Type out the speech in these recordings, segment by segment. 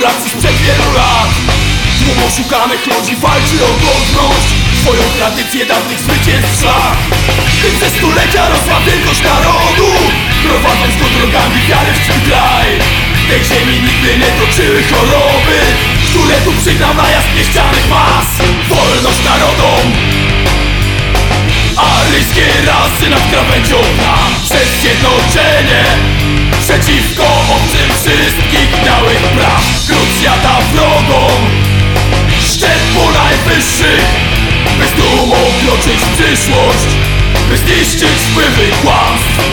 Racji sprzed wielu lat. Tłum oszukanych ludzi walczy o godność. Swoją tradycję dawnych zwycięstw szlak Tym ze stulecia rosła wielkość narodu. Prowadząc go drogami wiary w swój kraj. Tej ziemi nigdy nie toczyły choroby Które tu przygnał najazd pieścianych mas Wrogom Szczepu najwyższych By z dumą kroczyć w przyszłość By zniszczyć wpływy kłamstw.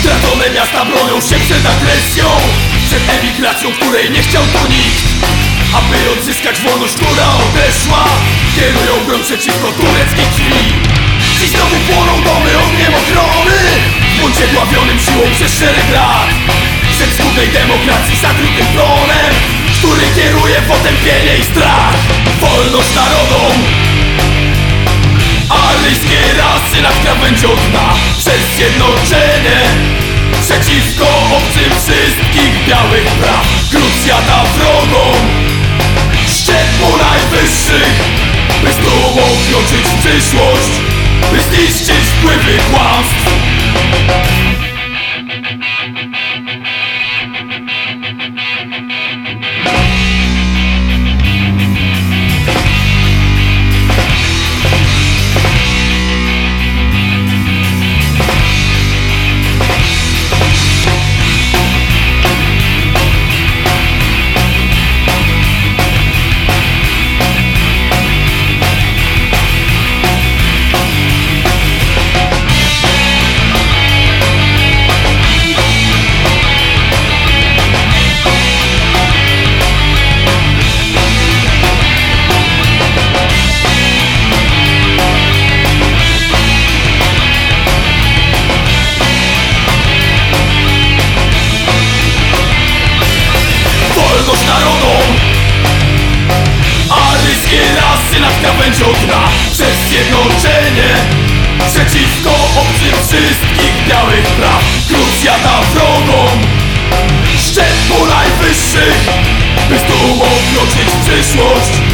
Stracone miasta bronią się przed agresją Przed emigracją, której nie chciał tu nikt Aby odzyskać wolność, która odeszła Kierują broń przeciwko tureckiej krwi Dziś znowu płoną domy ogniem ochrony W dławionym siłą przez szereg lat. Przed skutej demokracji zatrutym tronem Który kieruje potępienie i strach. Wolność narodom! Aryjskie rasy nad krawędzią dna. Przez zjednoczenie Przeciwko obcym wszystkich białych praw przyszłość. By zniszczyć wpływy kłamstw nad krawędzią dna Przez zjednoczenie Przeciwko obcym wszystkich białych praw. Krucjata wrogom Szczepu najwyższych By z dumą przyszłość